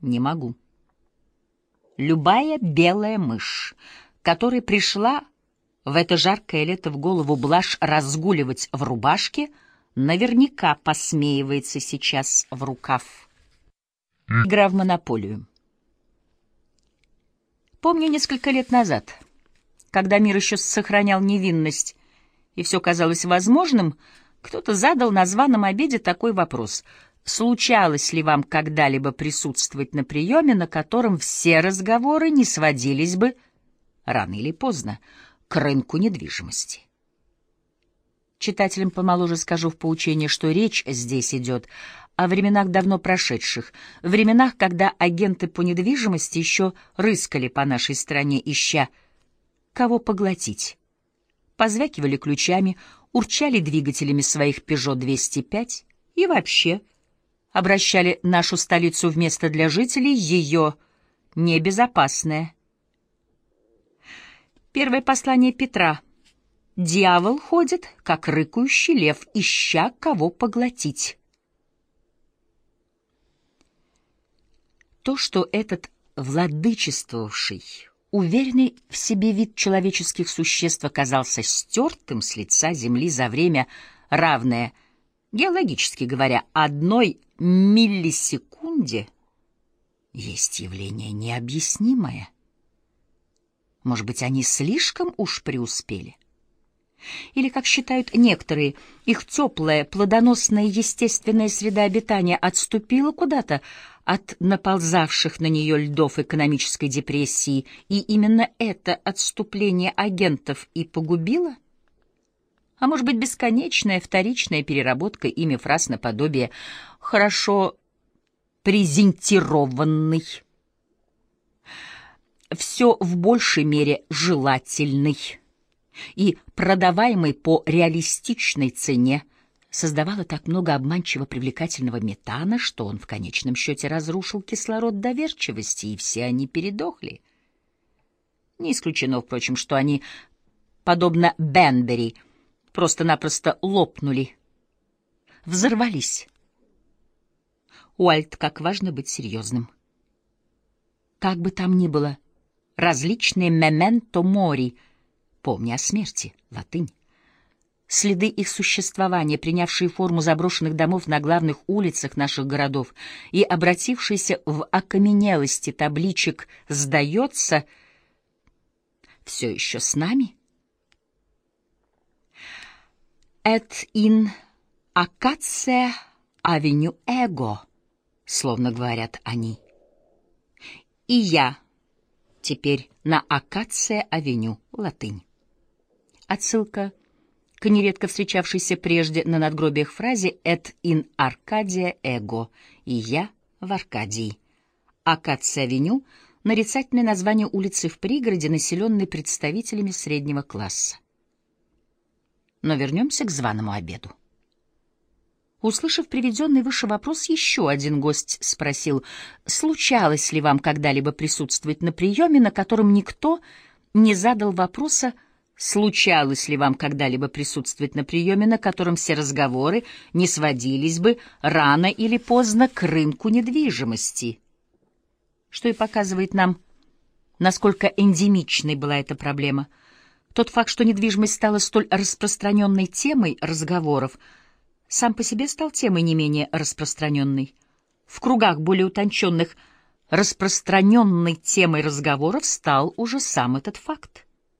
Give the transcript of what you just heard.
Не могу. Любая белая мышь, которая пришла в это жаркое лето в голову блажь разгуливать в рубашке, наверняка посмеивается сейчас в рукав. Игра в монополию. Помню несколько лет назад, когда мир еще сохранял невинность, и все казалось возможным, кто-то задал на званом обеде такой вопрос. Случалось ли вам когда-либо присутствовать на приеме, на котором все разговоры не сводились бы, рано или поздно, к рынку недвижимости? Читателям помоложе скажу в поучении, что речь здесь идет о временах давно прошедших, временах, когда агенты по недвижимости еще рыскали по нашей стране, ища кого поглотить позвякивали ключами, урчали двигателями своих «Пежо 205» и вообще обращали нашу столицу в место для жителей ее небезопасное. Первое послание Петра. «Дьявол ходит, как рыкающий лев, ища кого поглотить». То, что этот владычествовавший Уверенный в себе вид человеческих существ оказался стертым с лица Земли за время, равное, геологически говоря, одной миллисекунде, есть явление необъяснимое. Может быть, они слишком уж преуспели? Или, как считают некоторые, их теплая, плодоносная естественная среда обитания отступила куда-то от наползавших на нее льдов экономической депрессии, и именно это отступление агентов и погубило? А может быть, бесконечная вторичная переработка ими фраз наподобие «хорошо презентированный», «все в большей мере желательный», и продаваемый по реалистичной цене, создавало так много обманчиво привлекательного метана, что он в конечном счете разрушил кислород доверчивости, и все они передохли. Не исключено, впрочем, что они, подобно Бенбери, просто-напросто лопнули, взорвались. Уальт, как важно быть серьезным. Как бы там ни было, различные «мементо мори» — Помни о смерти, латынь. Следы их существования, принявшие форму заброшенных домов на главных улицах наших городов и обратившиеся в окаменелости табличек «Сдается», все еще с нами? «Et in акация авеню эго», словно говорят они. И я теперь на акация-авеню, латынь. Отсылка к нередко встречавшейся прежде на надгробиях фразе «et in Arcadia ego» и «я в Аркадии». Акация-авеню — нарицательное название улицы в пригороде, населенной представителями среднего класса. Но вернемся к званому обеду. Услышав приведенный выше вопрос, еще один гость спросил, случалось ли вам когда-либо присутствовать на приеме, на котором никто не задал вопроса, Случалось ли вам когда-либо присутствовать на приеме, на котором все разговоры не сводились бы рано или поздно к рынку недвижимости? Что и показывает нам, насколько эндемичной была эта проблема. Тот факт, что недвижимость стала столь распространенной темой разговоров, сам по себе стал темой не менее распространенной. В кругах более утонченных распространенной темой разговоров стал уже сам этот факт.